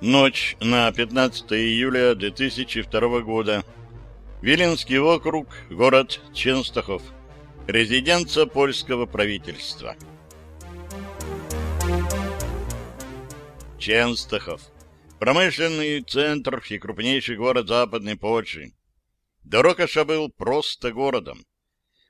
Ночь на 15 июля 2002 года. Виленский округ, город Ченстахов. Резиденция польского правительства. Ченстахов. Промышленный центр и крупнейший город Западной Польши. Дорокаша был просто городом.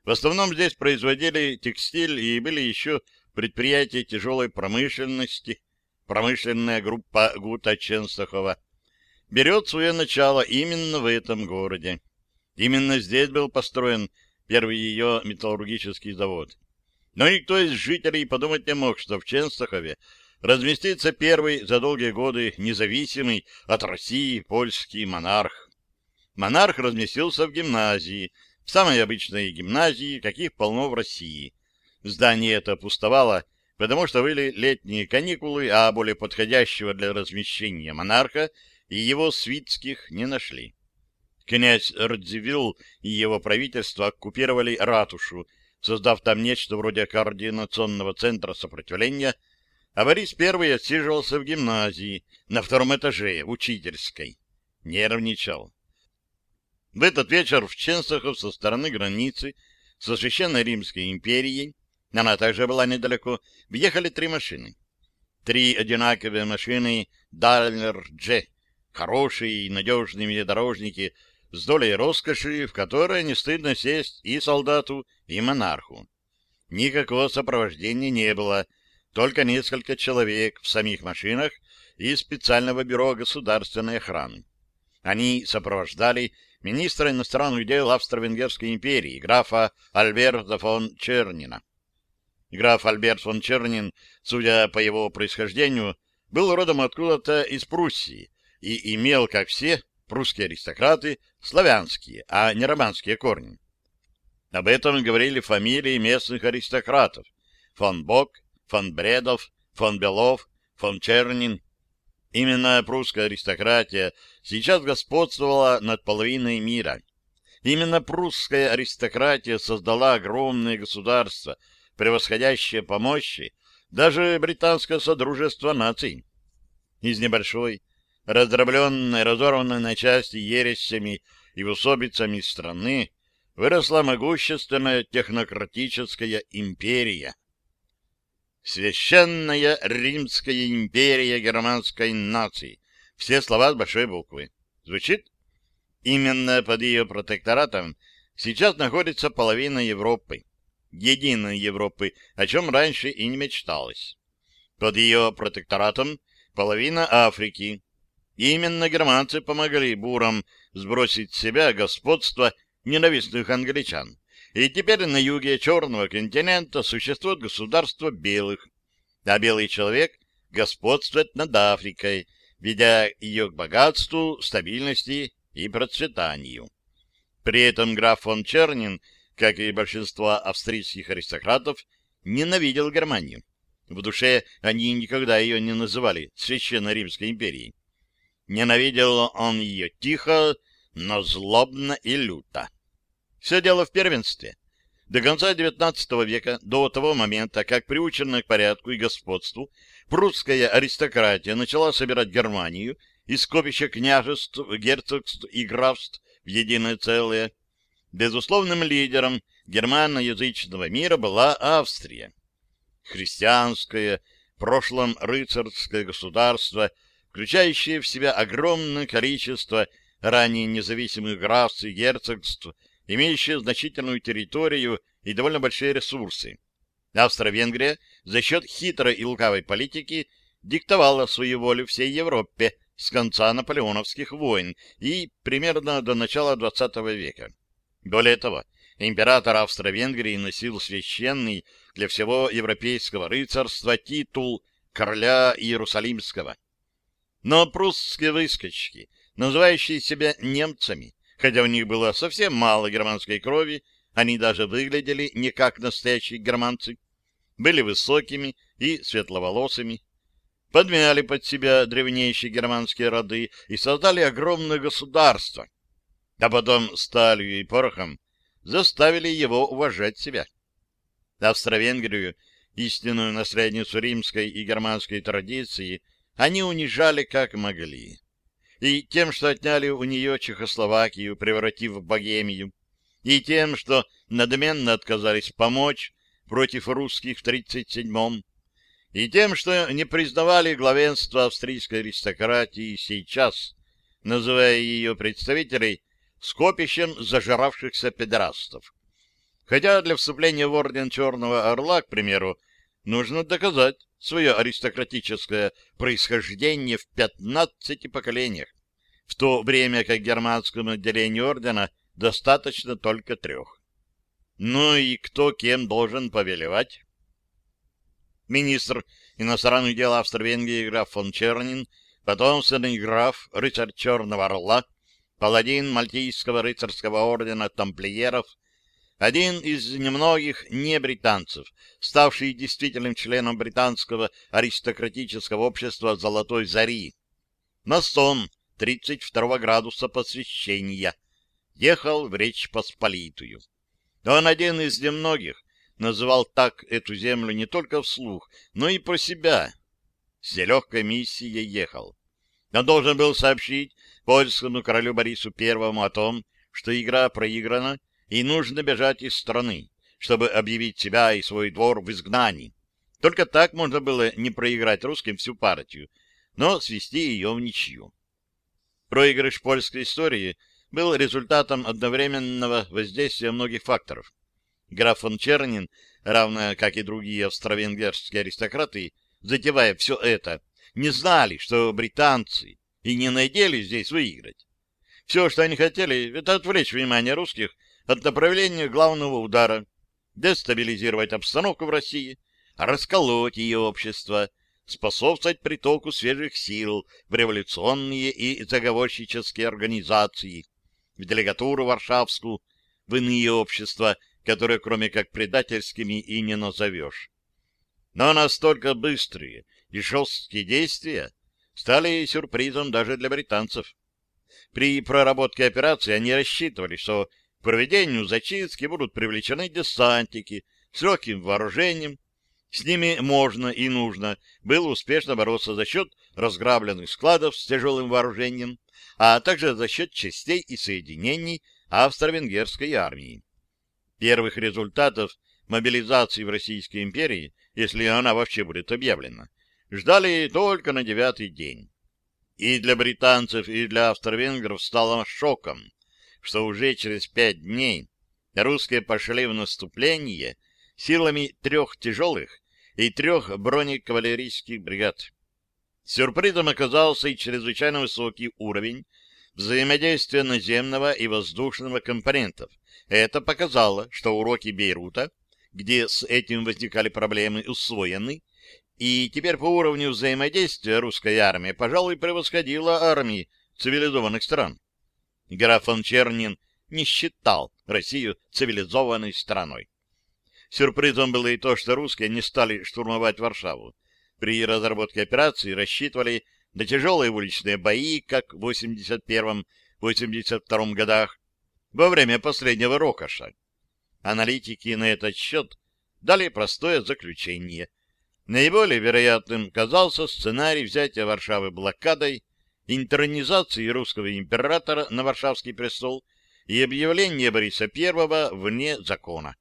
В основном здесь производили текстиль и были еще предприятия тяжелой промышленности, промышленная группа Гута Ченстахова, берет свое начало именно в этом городе. Именно здесь был построен первый ее металлургический завод. Но никто из жителей подумать не мог, что в Ченстахове разместится первый за долгие годы независимый от России польский монарх. Монарх разместился в гимназии, в самой обычной гимназии, каких полно в России. Здание это пустовало потому что были летние каникулы, а более подходящего для размещения монарха и его свитских не нашли. Князь Радзивилл и его правительство оккупировали ратушу, создав там нечто вроде координационного центра сопротивления, а Борис I отсиживался в гимназии на втором этаже, учительской. Нервничал. В этот вечер в Ченстахов со стороны границы со Священной Римской империей она также была недалеко. Въехали три машины. Три одинаковые машины G, хорошие и надежные внедорожники с долей роскоши, в которые не стыдно сесть и солдату, и монарху. Никакого сопровождения не было, только несколько человек в самих машинах и специального бюро государственной охраны. Они сопровождали министра иностранных дел Австро-Венгерской империи, графа Альберта фон Чернина. Граф Альберт фон Чернин, судя по его происхождению, был родом откуда-то из Пруссии и имел, как все прусские аристократы, славянские, а не романские корни. Об этом говорили фамилии местных аристократов — фон Бок, фон Бредов, фон Белов, фон Чернин. Именно прусская аристократия сейчас господствовала над половиной мира. Именно прусская аристократия создала огромное государство — превосходящее по мощи даже британское Содружество наций. Из небольшой, раздробленной, разорванной на части ересями и усобицами страны выросла могущественная технократическая империя. Священная Римская империя германской нации. Все слова с большой буквы. Звучит? Именно под ее протекторатом сейчас находится половина Европы единой Европы, о чем раньше и не мечталось. Под ее протекторатом половина Африки. И именно германцы помогли бурам сбросить с себя господство ненавистных англичан. И теперь на юге Черного континента существует государство белых, а белый человек господствует над Африкой, ведя ее к богатству, стабильности и процветанию. При этом граф фон Чернин как и большинство австрийских аристократов, ненавидел Германию. В душе они никогда ее не называли Священной Римской империей. Ненавидел он ее тихо, но злобно и люто. Все дело в первенстве. До конца XIX века, до того момента, как приученная к порядку и господству, прусская аристократия начала собирать Германию из скопища княжеств, герцогств и графств в единое целое, Безусловным лидером германоязычного мира была Австрия. Христианское, в прошлом рыцарское государство, включающее в себя огромное количество ранее независимых графств и герцогств, имеющее значительную территорию и довольно большие ресурсы. Австро-Венгрия за счет хитрой и лукавой политики диктовала свою волю всей Европе с конца наполеоновских войн и примерно до начала XX века. Более того, император Австро-Венгрии носил священный для всего европейского рыцарства титул короля Иерусалимского. Но прусские выскочки, называющие себя немцами, хотя у них было совсем мало германской крови, они даже выглядели не как настоящие германцы, были высокими и светловолосыми, подмяли под себя древнейшие германские роды и создали огромное государство — а потом сталью и порохом заставили его уважать себя. Австро-Венгрию, истинную наследницу римской и германской традиции, они унижали как могли. И тем, что отняли у нее Чехословакию, превратив в Богемию, и тем, что надменно отказались помочь против русских в 37-м, и тем, что не признавали главенство австрийской аристократии сейчас, называя ее представителей скопищем зажиравшихся педерастов. Хотя для вступления в орден Черного Орла, к примеру, нужно доказать свое аристократическое происхождение в 15 поколениях, в то время как германскому отделению ордена достаточно только трех. Ну и кто кем должен повелевать? Министр иностранных дел Австро-Венгрии граф фон Чернин, потомственный граф, рыцарь Черного Орла, паладин Мальтийского рыцарского ордена тамплиеров, один из немногих небританцев, ставший действительным членом британского аристократического общества «Золотой зари». Масон 32 градуса посвящения. Ехал в Речь Посполитую. Он один из немногих называл так эту землю не только вслух, но и про себя. С нелегкой миссией ехал. Он должен был сообщить польскому королю Борису Первому о том, что игра проиграна и нужно бежать из страны, чтобы объявить себя и свой двор в изгнании. Только так можно было не проиграть русским всю партию, но свести ее в ничью. Проигрыш польской истории был результатом одновременного воздействия многих факторов. Граф фон Чернин, равно как и другие австро-венгерские аристократы, затевая все это, не знали, что британцы и не надеялись здесь выиграть. Все, что они хотели, это отвлечь внимание русских от направления главного удара, дестабилизировать обстановку в России, расколоть ее общество, способствовать притоку свежих сил в революционные и заговорщические организации, в делегатуру Варшавскую, в иные общества, которые кроме как предательскими и не назовешь. Но настолько быстрые и жесткие действия стали сюрпризом даже для британцев. При проработке операции они рассчитывали, что к проведению зачистки будут привлечены десантники с легким вооружением. С ними можно и нужно было успешно бороться за счет разграбленных складов с тяжелым вооружением, а также за счет частей и соединений австро-венгерской армии. Первых результатов мобилизации в Российской империи, если она вообще будет объявлена, ждали только на девятый день. И для британцев, и для австро-венгров стало шоком, что уже через пять дней русские пошли в наступление силами трех тяжелых и трех бронекавалерийских бригад. Сюрпризом оказался и чрезвычайно высокий уровень взаимодействия наземного и воздушного компонентов. Это показало, что уроки Бейрута, где с этим возникали проблемы, усвоены, и теперь по уровню взаимодействия русская армия, пожалуй, превосходила армии цивилизованных стран. Граф фон Чернин не считал Россию цивилизованной страной. Сюрпризом было и то, что русские не стали штурмовать Варшаву. При разработке операции рассчитывали на тяжелые уличные бои, как в 81-82 годах, во время последнего рокоша. Аналитики на этот счет дали простое заключение – Наиболее вероятным казался сценарий взятия Варшавы блокадой, интернизации русского императора на Варшавский престол и объявления Бориса I вне закона.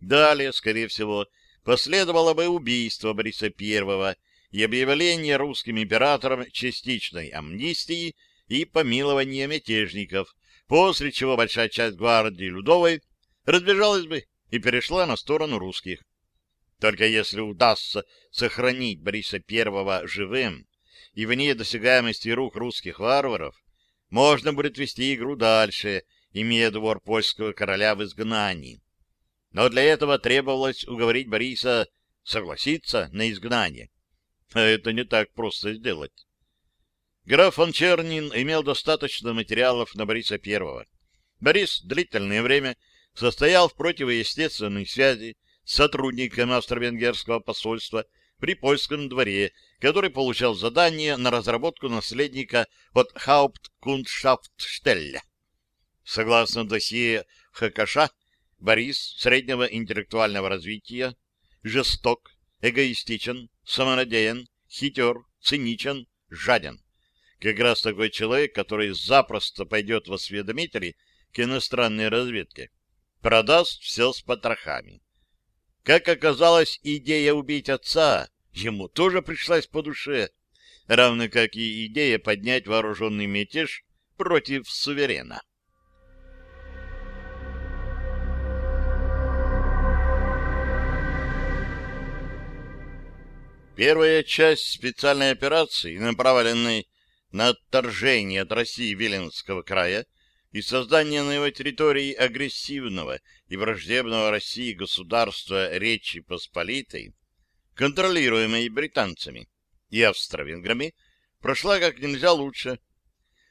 Далее, скорее всего, последовало бы убийство Бориса I и объявление русским императором частичной амнистии и помилования мятежников, после чего большая часть гвардии Людовой разбежалась бы и перешла на сторону русских. Только если удастся сохранить Бориса I живым и вне досягаемости рук русских варваров, можно будет вести игру дальше, имея двор польского короля в изгнании. Но для этого требовалось уговорить Бориса согласиться на изгнание. А это не так просто сделать. Граф фон Чернин имел достаточно материалов на Бориса I. Борис длительное время состоял в противоестественной связи сотрудником австро-венгерского посольства при польском дворе, который получал задание на разработку наследника от Хаупткундшафтштелля. Согласно досье ХКШ, Борис среднего интеллектуального развития, жесток, эгоистичен, самонадеян, хитер, циничен, жаден. Как раз такой человек, который запросто пойдет в осведомители к иностранной разведке, продаст все с потрохами. Как оказалось, идея убить отца ему тоже пришлась по душе, равно как и идея поднять вооруженный мятеж против суверена. Первая часть специальной операции, направленной на отторжение от России Виленского края и создание на его территории агрессивного и враждебного России государства Речи Посполитой, контролируемой британцами и австро-венграми, прошла как нельзя лучше.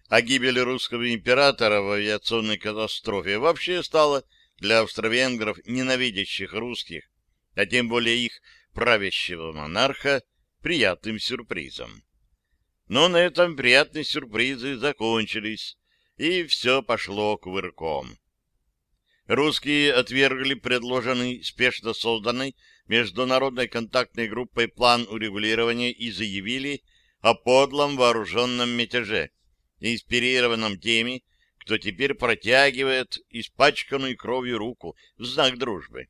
А гибель русского императора в авиационной катастрофе вообще стала для австро-венгров, ненавидящих русских, а тем более их правящего монарха приятным сюрпризом. Но на этом приятные сюрпризы закончились, и все пошло кувырком. Русские отвергли предложенный спешно созданной международной контактной группой план урегулирования и заявили о подлом вооруженном мятеже, инспирированном теми, кто теперь протягивает испачканную кровью руку в знак дружбы.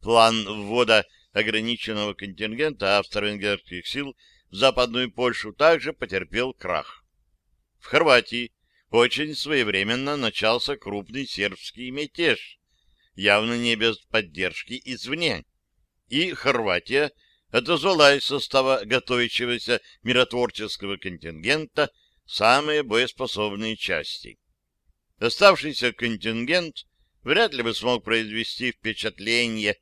План ввода ограниченного контингента австро-венгерских сил в Западную Польшу также потерпел крах. В Хорватии очень своевременно начался крупный сербский мятеж, явно не без поддержки извне, и Хорватия отозвала из состава готовящегося миротворческого контингента самые боеспособные части. Оставшийся контингент вряд ли бы смог произвести впечатление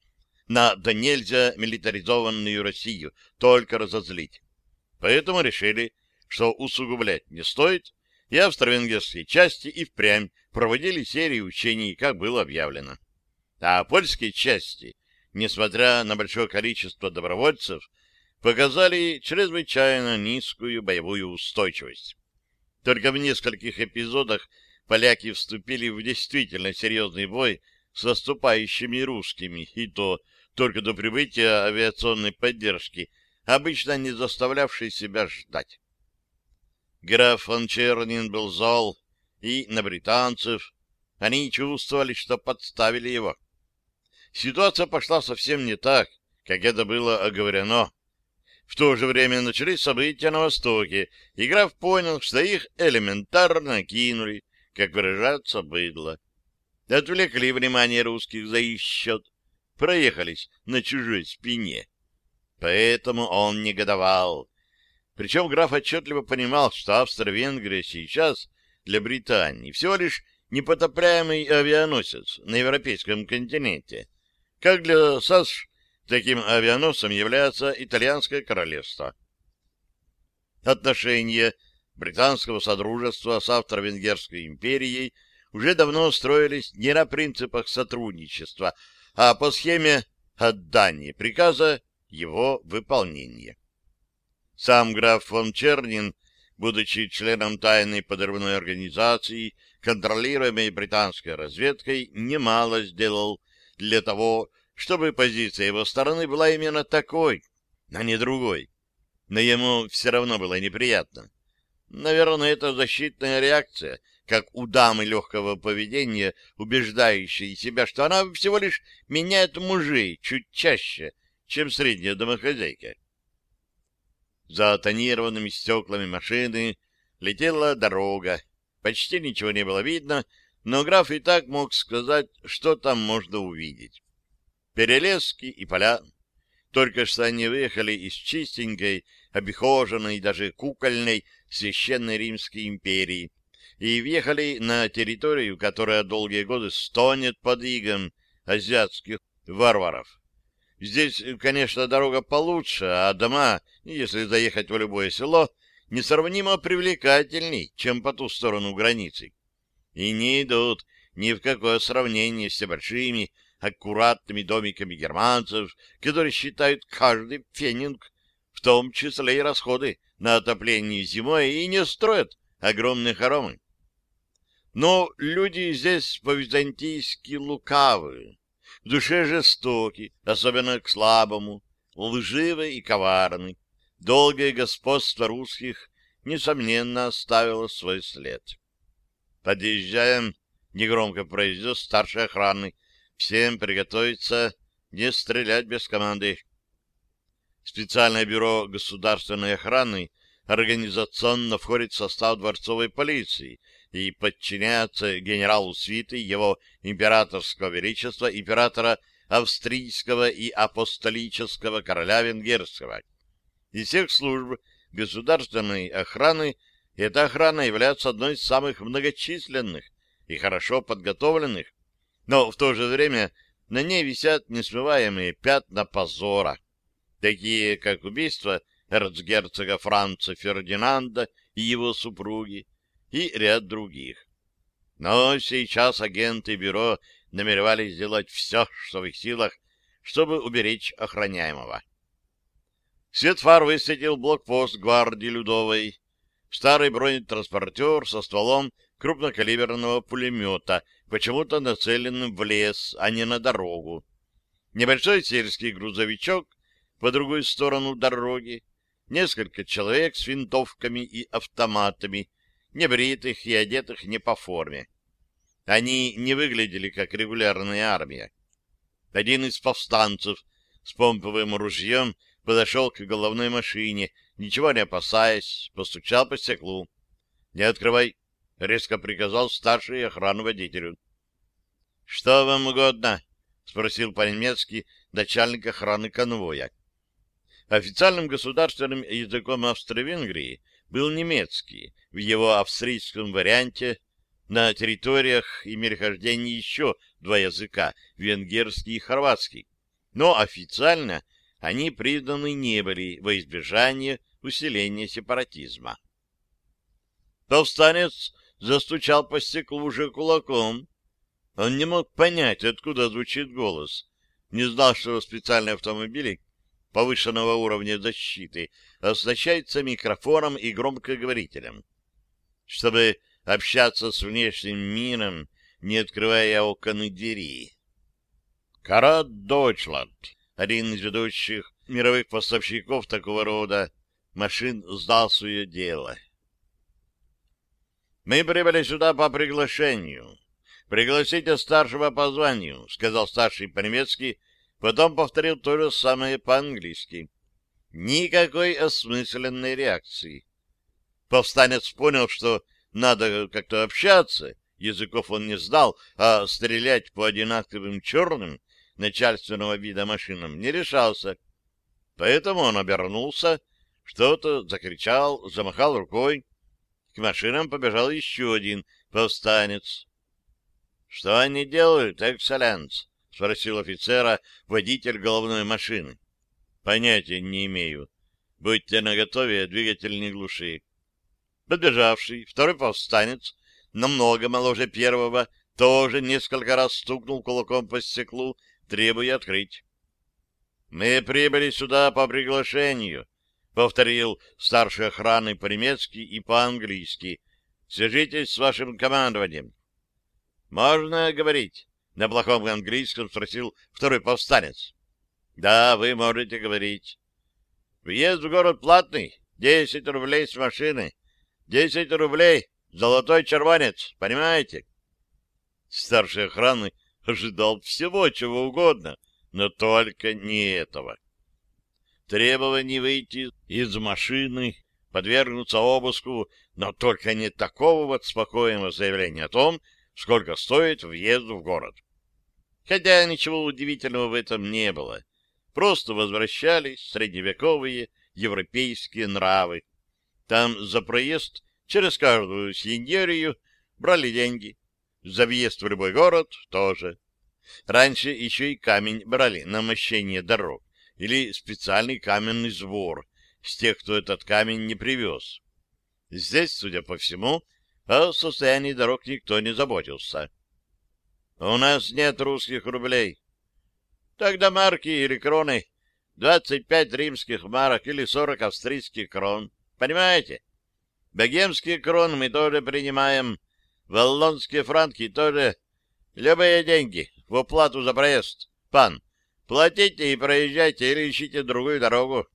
на да нельзя милитаризованную Россию, только разозлить. Поэтому решили, что усугублять не стоит, и австро-венгерские части и впрямь проводили серии учений, как было объявлено. А польские части, несмотря на большое количество добровольцев, показали чрезвычайно низкую боевую устойчивость. Только в нескольких эпизодах поляки вступили в действительно серьезный бой с наступающими русскими, и то только до прибытия авиационной поддержки, обычно не заставлявшей себя ждать. Граф фон Чернин был зол и на британцев. Они чувствовали, что подставили его. Ситуация пошла совсем не так, как это было оговорено. В то же время начались события на Востоке, и граф понял, что их элементарно кинули, как выражаться быдло. Отвлекли внимание русских за их счет проехались на чужой спине. Поэтому он негодовал. Причем граф отчетливо понимал, что Австро-Венгрия сейчас для Британии всего лишь непотопляемый авианосец на европейском континенте. Как для САС таким авианосцем является итальянское королевство. Отношения британского содружества с Австро-Венгерской империей уже давно строились не на принципах сотрудничества, а по схеме отдания приказа его выполнения. Сам граф фон Чернин, будучи членом тайной подрывной организации, контролируемой британской разведкой, немало сделал для того, чтобы позиция его стороны была именно такой, а не другой. Но ему все равно было неприятно. Наверное, это защитная реакция — как у дамы легкого поведения, убеждающей себя, что она всего лишь меняет мужей чуть чаще, чем средняя домохозяйка. За тонированными стеклами машины летела дорога. Почти ничего не было видно, но граф и так мог сказать, что там можно увидеть. Перелески и поля. Только что они выехали из чистенькой, обихоженной, даже кукольной священной Римской империи, и въехали на территорию, которая долгие годы стонет под игом азиатских варваров. Здесь, конечно, дорога получше, а дома, если заехать в любое село, несравнимо привлекательней, чем по ту сторону границы. И не идут ни в какое сравнение с большими, аккуратными домиками германцев, которые считают каждый фенинг, в том числе и расходы на отопление зимой, и не строят огромные хоромы. Но люди здесь по-византийски лукавы, в душе жестоки, особенно к слабому, лживы и коварны, долгое господство русских, несомненно, оставило свой след. «Подъезжаем», — негромко произнес старший охраны. «Всем приготовиться, не стрелять без команды». Специальное бюро государственной охраны организационно входит в состав дворцовой полиции и подчиняется генералу свиты его императорского величества императора австрийского и апостолического короля венгерского. Из всех служб государственной охраны эта охрана является одной из самых многочисленных и хорошо подготовленных, но в то же время на ней висят несмываемые пятна позора, такие как убийство эрцгерцога Франца Фердинанда и его супруги, и ряд других. Но сейчас агенты бюро намеревались сделать все, что в их силах, чтобы уберечь охраняемого. Свет фар высветил блокпост гвардии Людовой, старый бронетранспортер со стволом крупнокалиберного пулемета, почему-то нацеленным в лес, а не на дорогу. Небольшой сельский грузовичок по другую сторону дороги, несколько человек с винтовками и автоматами, небритых и одетых не по форме. Они не выглядели как регулярная армия. Один из повстанцев с помповым ружьем подошел к головной машине, ничего не опасаясь, постучал по стеклу. — Не открывай, — резко приказал старший охрану водителю. — Что вам угодно? — спросил по-немецки начальник охраны конвоя. Официальным государственным языком Австро-Венгрии был немецкий, в его австрийском варианте на территориях имели хождение еще два языка — венгерский и хорватский, но официально они признаны не были во избежание усиления сепаратизма. Повстанец застучал по стеклу уже кулаком. Он не мог понять, откуда звучит голос. Не знал, что специальные автомобили повышенного уровня защиты оснащаются микрофоном и громкоговорителем. Чтобы общаться с внешним миром, не открывая окон и двери. Карат Дойчланд, один из ведущих мировых поставщиков такого рода машин, сдал свое дело. «Мы прибыли сюда по приглашению. Пригласите старшего по званию», — сказал старший по-немецки, — Потом повторил то же самое по-английски. Никакой осмысленной реакции. Повстанец понял, что надо как-то общаться, языков он не сдал, а стрелять по одинаковым черным начальственного вида машинам не решался. Поэтому он обернулся, что-то закричал, замахал рукой. К машинам побежал еще один повстанец. — Что они делают, экселленс? — спросил офицера водитель головной машины. — Понятия не имею. Будьте наготове, двигатель не глуши. Подбежавший второй повстанец, намного моложе первого, тоже несколько раз стукнул кулаком по стеклу, требуя открыть. — Мы прибыли сюда по приглашению, — повторил старший охраны по-немецки и по-английски. — Свяжитесь с вашим командованием. — Можно говорить? На плохом английском спросил второй повстанец. — Да, вы можете говорить. — Въезд в город платный. Десять рублей с машины. Десять рублей. Золотой червонец. Понимаете? Старший охраны ожидал всего, чего угодно, но только не этого. Требование выйти из машины, подвергнуться обыску, но только не такого вот спокойного заявления о том, сколько стоит въезд в город. Хотя ничего удивительного в этом не было. Просто возвращались средневековые европейские нравы. Там за проезд через каждую синьерию брали деньги. За въезд в любой город тоже. Раньше еще и камень брали на мощение дорог или специальный каменный сбор с тех, кто этот камень не привез. Здесь, судя по всему, о состоянии дорог никто не заботился. У нас нет русских рублей. Тогда марки или кроны. Двадцать пять римских марок или сорок австрийских крон. Понимаете? Богемские кроны мы тоже принимаем. Валлонские франки тоже. Любые деньги в уплату за проезд. Пан, платите и проезжайте или ищите другую дорогу.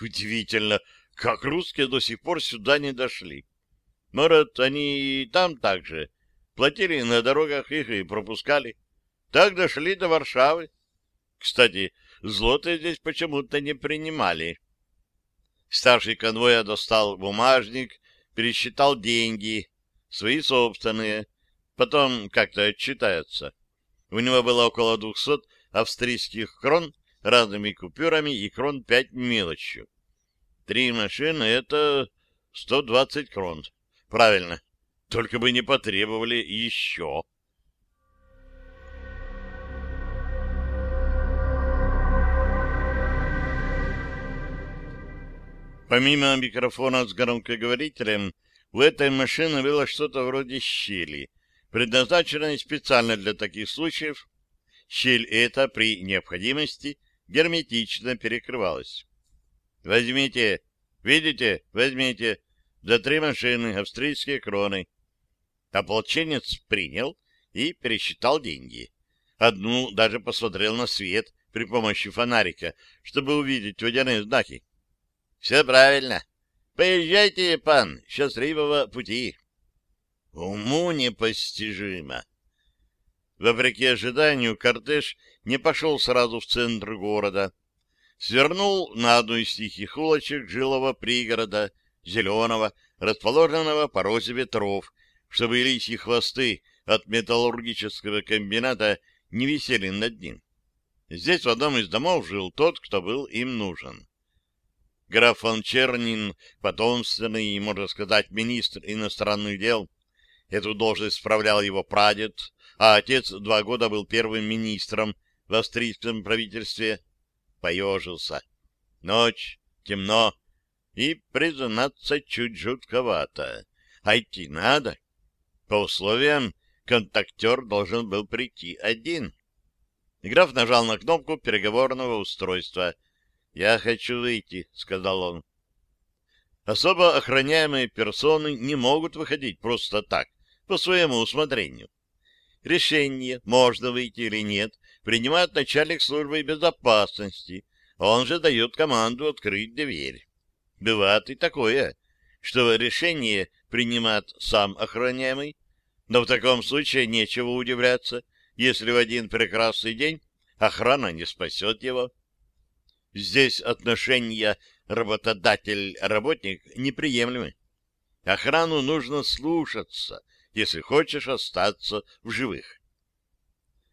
Удивительно, как русские до сих пор сюда не дошли. Может, они и там так же. Платили на дорогах их и пропускали. Так дошли до Варшавы. Кстати, злоты здесь почему-то не принимали. Старший конвоя достал бумажник, пересчитал деньги, свои собственные, потом как-то отчитается. У него было около двухсот австрийских крон разными купюрами и крон пять мелочью. Три машины — это сто двадцать крон. Правильно. Только бы не потребовали еще. Помимо микрофона с громкоговорителем, у этой машины было что-то вроде щели, предназначенной специально для таких случаев. Щель эта при необходимости герметично перекрывалась. «Возьмите, видите, возьмите, за три машины австрийские кроны». Ополченец принял и пересчитал деньги. Одну даже посмотрел на свет при помощи фонарика, чтобы увидеть водяные знаки. Все правильно. Поезжайте, пан, счастливого пути. Уму непостижимо. Вопреки ожиданию, кортеж не пошел сразу в центр города. Свернул на одну из тихих улочек жилого пригорода, зеленого, расположенного по розе ветров, чтобы лисьи хвосты от металлургического комбината не висели над ним. Здесь в одном из домов жил тот, кто был им нужен. Граф фон Чернин, потомственный, можно сказать, министр иностранных дел. Эту должность справлял его прадед, а отец два года был первым министром в австрийском правительстве. Поежился. Ночь, темно и, признаться, чуть жутковато. А идти надо. По условиям контактер должен был прийти один. Граф нажал на кнопку переговорного устройства — «Я хочу выйти», — сказал он. Особо охраняемые персоны не могут выходить просто так, по своему усмотрению. Решение, можно выйти или нет, принимает начальник службы безопасности. Он же дает команду открыть дверь. Бывает и такое, что решение принимает сам охраняемый, но в таком случае нечего удивляться, если в один прекрасный день охрана не спасет его. Здесь отношения работодатель-работник неприемлемы. Охрану нужно слушаться, если хочешь остаться в живых.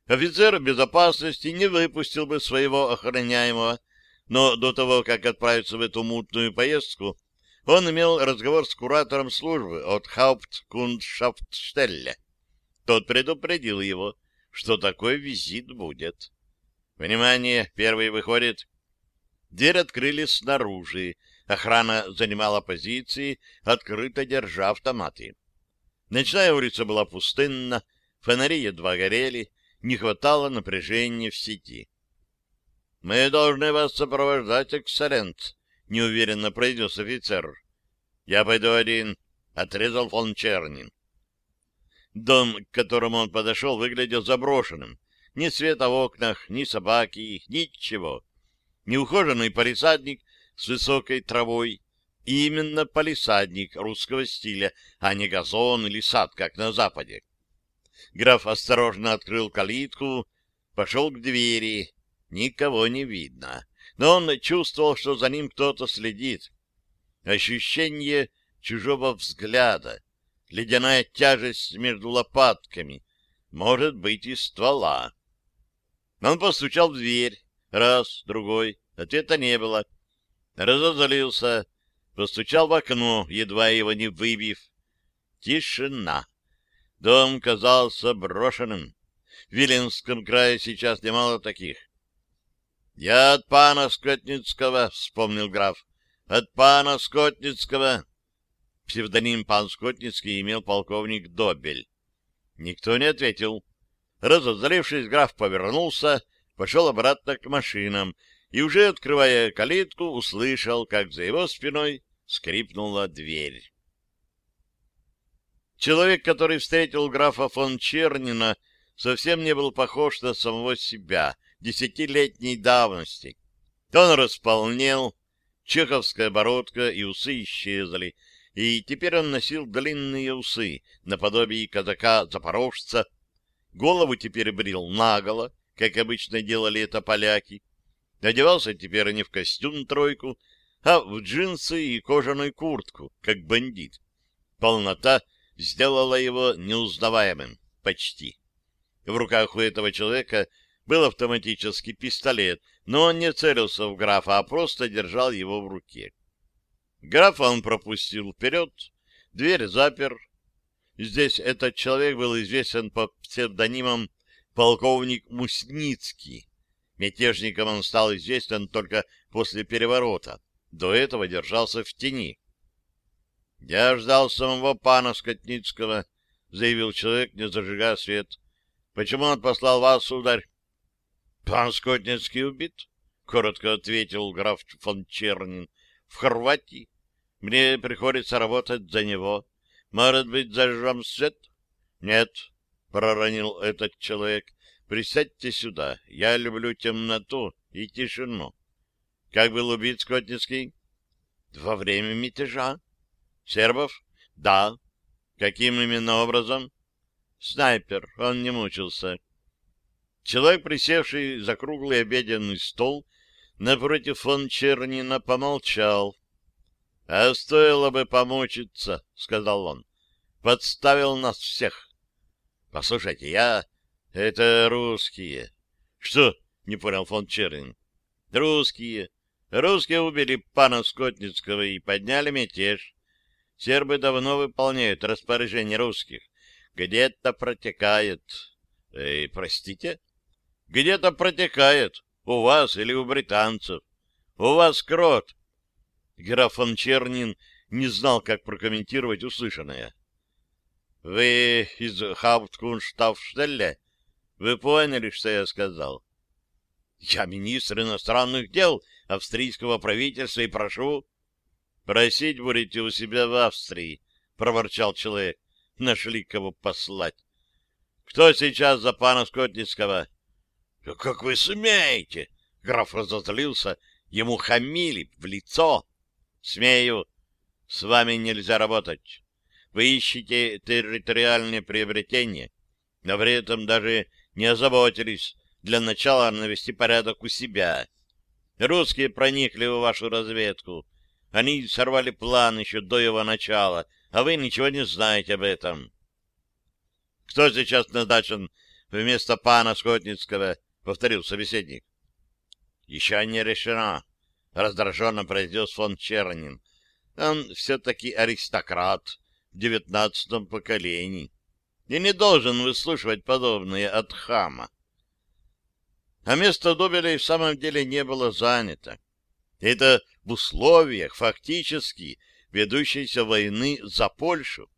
Офицер безопасности не выпустил бы своего охраняемого, но до того, как отправиться в эту мутную поездку, он имел разговор с куратором службы от Hauptkundschaftsstelle. Тот предупредил его, что такой визит будет. Внимание, первый выходит. Дверь открыли снаружи. Охрана занимала позиции, открыто держа автоматы. Ночная улица была пустынна, фонари едва горели, не хватало напряжения в сети. — Мы должны вас сопровождать, экселлент, — неуверенно произнес офицер. — Я пойду один, — отрезал фон Чернин. Дом, к которому он подошел, выглядел заброшенным. Ни света в окнах, ни собаки, ничего неухоженный палисадник с высокой травой, и именно палисадник русского стиля, а не газон или сад, как на Западе. Граф осторожно открыл калитку, пошел к двери. Никого не видно, но он чувствовал, что за ним кто-то следит. Ощущение чужого взгляда, ледяная тяжесть между лопатками, может быть, и ствола. Он постучал в дверь, Раз, другой. Ответа не было. Разозлился. Постучал в окно, едва его не выбив. Тишина. Дом казался брошенным. В Виленском крае сейчас немало таких. — Я от пана Скотницкого, — вспомнил граф. — От пана Скотницкого. Псевдоним пан Скотницкий имел полковник Добель. Никто не ответил. Разозлившись, граф повернулся пошел обратно к машинам и, уже открывая калитку, услышал, как за его спиной скрипнула дверь. Человек, который встретил графа фон Чернина, совсем не был похож на самого себя десятилетней давности. Он располнел, Чеховская бородка и усы исчезли, и теперь он носил длинные усы, наподобие казака-запорожца. Голову теперь брил наголо, как обычно делали это поляки. Одевался теперь не в костюм-тройку, а в джинсы и кожаную куртку, как бандит. Полнота сделала его неузнаваемым, почти. В руках у этого человека был автоматический пистолет, но он не целился в графа, а просто держал его в руке. Графа он пропустил вперед, дверь запер. Здесь этот человек был известен по псевдонимам полковник Мусницкий. Мятежником он стал известен только после переворота. До этого держался в тени. — Я ждал самого пана Скотницкого, — заявил человек, не зажигая свет. — Почему он послал вас, сударь? — Пан Скотницкий убит, — коротко ответил граф фон Чернин. — В Хорватии. Мне приходится работать за него. Может быть, зажжем свет? — Нет, — проронил этот человек. — Присядьте сюда. Я люблю темноту и тишину. — Как был убит Скотницкий? — Во время мятежа. — Сербов? — Да. — Каким именно образом? — Снайпер. Он не мучился. Человек, присевший за круглый обеденный стол, напротив фон Чернина, помолчал. — А стоило бы помучиться, — сказал он. — Подставил нас всех. — Послушайте, я... Это русские. — Что? — не понял фон Чернин. — Русские. Русские убили пана Скотницкого и подняли мятеж. Сербы давно выполняют распоряжение русских. Где-то протекает... Эй, простите? Где-то протекает. У вас или у британцев. У вас крот. Граф фон Чернин не знал, как прокомментировать услышанное. — Вы из Хаупткунштафштелля? Вы поняли, что я сказал? — Я министр иностранных дел австрийского правительства и прошу... — Просить будете у себя в Австрии, — проворчал человек. Нашли кого послать. — Кто сейчас за пана Скотницкого? — как вы смеете? Граф разозлился. Ему хамили в лицо. Смею. С вами нельзя работать. Вы ищете территориальные приобретения, но при этом даже не озаботились для начала навести порядок у себя. Русские проникли в вашу разведку. Они сорвали план еще до его начала, а вы ничего не знаете об этом. Кто сейчас назначен вместо пана Скотницкого? — повторил собеседник. — Еще не решено раздраженно произнес фон Чернин. Он все-таки аристократ в девятнадцатом поколении и не должен выслушивать подобные от хама. А место Добеля в самом деле не было занято. Это в условиях фактически ведущейся войны за Польшу.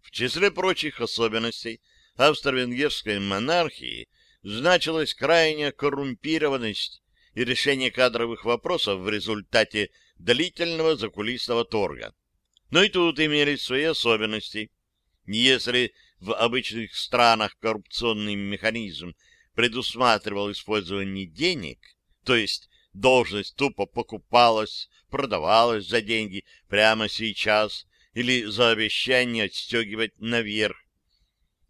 В числе прочих особенностей австро-венгерской монархии значилась крайняя коррумпированность и решение кадровых вопросов в результате длительного закулисного торга. Но и тут имелись свои особенности. Если в обычных странах коррупционный механизм предусматривал использование денег, то есть должность тупо покупалась, продавалась за деньги прямо сейчас или за обещание отстегивать наверх,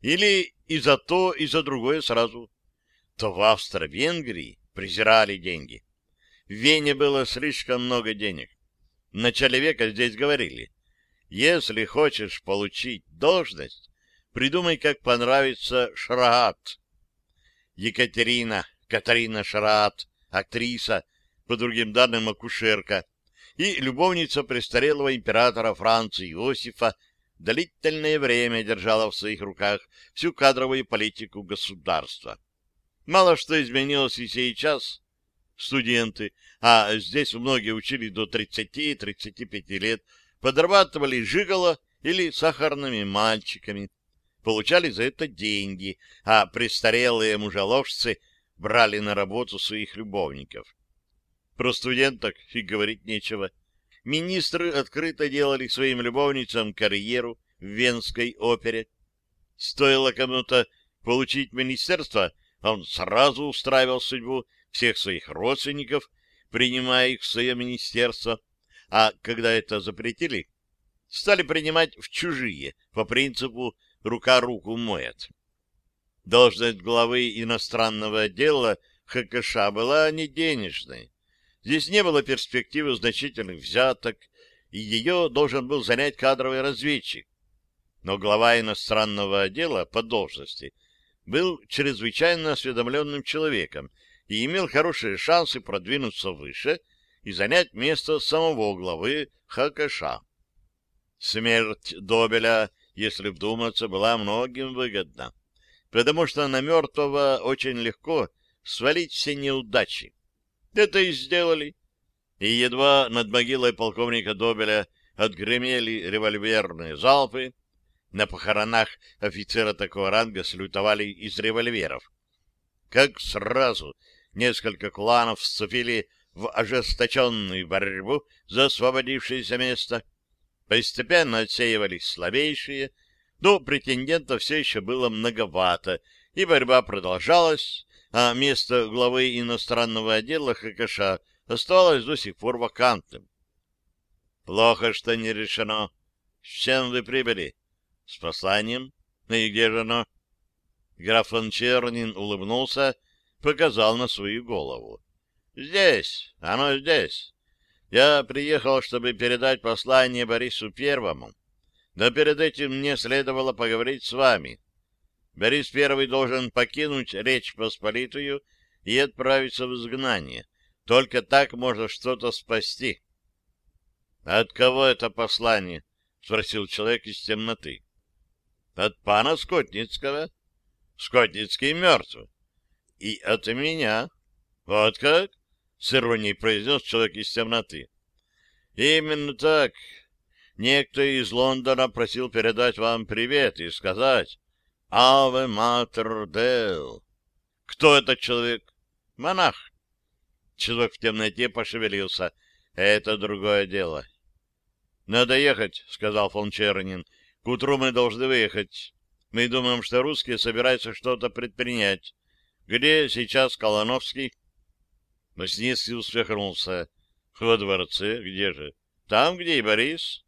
или и за то, и за другое сразу, то в Австро-Венгрии презирали деньги. В Вене было слишком много денег. В начале века здесь говорили, если хочешь получить должность, придумай, как понравится Шраат. Екатерина, Катарина Шраат, актриса, по другим данным акушерка, и любовница престарелого императора Франции Иосифа длительное время держала в своих руках всю кадровую политику государства. Мало что изменилось и сейчас. Студенты, а здесь многие учились до 30-35 лет, подрабатывали жиголо или сахарными мальчиками, получали за это деньги, а престарелые мужеложцы брали на работу своих любовников. Про студенток и говорить нечего. Министры открыто делали своим любовницам карьеру в Венской опере. Стоило кому-то получить министерство — он сразу устраивал судьбу всех своих родственников принимая их в свое министерство, а когда это запретили, стали принимать в чужие, по принципу «рука руку моет». Должность главы иностранного отдела ХКШ была не денежной. Здесь не было перспективы значительных взяток, и ее должен был занять кадровый разведчик. Но глава иностранного отдела по должности был чрезвычайно осведомленным человеком и имел хорошие шансы продвинуться выше и занять место самого главы ХКШ. Смерть Добеля, если вдуматься, была многим выгодна, потому что на мертвого очень легко свалить все неудачи. Это и сделали. И едва над могилой полковника Добеля отгремели револьверные залпы, на похоронах офицера такого ранга салютовали из револьверов. Как сразу несколько кланов вступили в ожесточенную борьбу за освободившееся место. Постепенно отсеивались слабейшие, но претендентов все еще было многовато, и борьба продолжалась, а место главы иностранного отдела ХКШ оставалось до сих пор вакантным. Плохо, что не решено. С чем вы прибыли? С посланием? Ну и где же оно? Граф фон Чернин улыбнулся, показал на свою голову. Здесь, оно здесь. Я приехал, чтобы передать послание Борису Первому. Но перед этим мне следовало поговорить с вами. Борис Первый должен покинуть Речь Посполитую и отправиться в изгнание. Только так можно что-то спасти. — От кого это послание? — спросил человек из темноты. — От пана Скотницкого. Скотницкий мертв. — И от меня. — Вот как? — с иронией произнес человек из темноты. — Именно так. Некто из Лондона просил передать вам привет и сказать «Аве Матер Дел». Кто этот человек? Монах. Человек в темноте пошевелился. Это другое дело. «Надо ехать», — сказал фон Чернин. «К утру мы должны выехать. Мы думаем, что русские собираются что-то предпринять. Где сейчас Колоновский?» Носницкий усмехнулся. «Во дворце? Где же? Там, где и Борис?»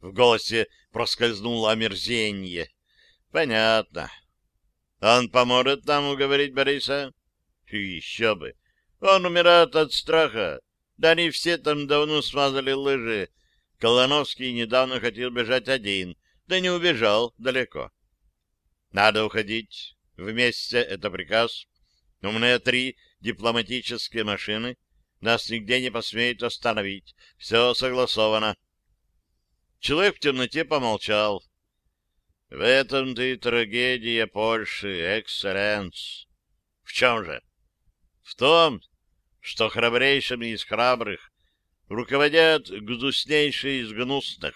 В голосе проскользнуло омерзение. «Понятно. Он поможет нам уговорить Бориса?» «Еще бы! Он умирает от страха. Да они все там давно смазали лыжи. Колоновский недавно хотел бежать один, да не убежал далеко. Надо уходить. Вместе это приказ. У меня три дипломатические машины. Нас нигде не посмеют остановить. Все согласовано. Человек в темноте помолчал. В этом-то и трагедия Польши, экселленс. В чем же? В том, что храбрейшими из храбрых руководят гнуснейшие из гнусных.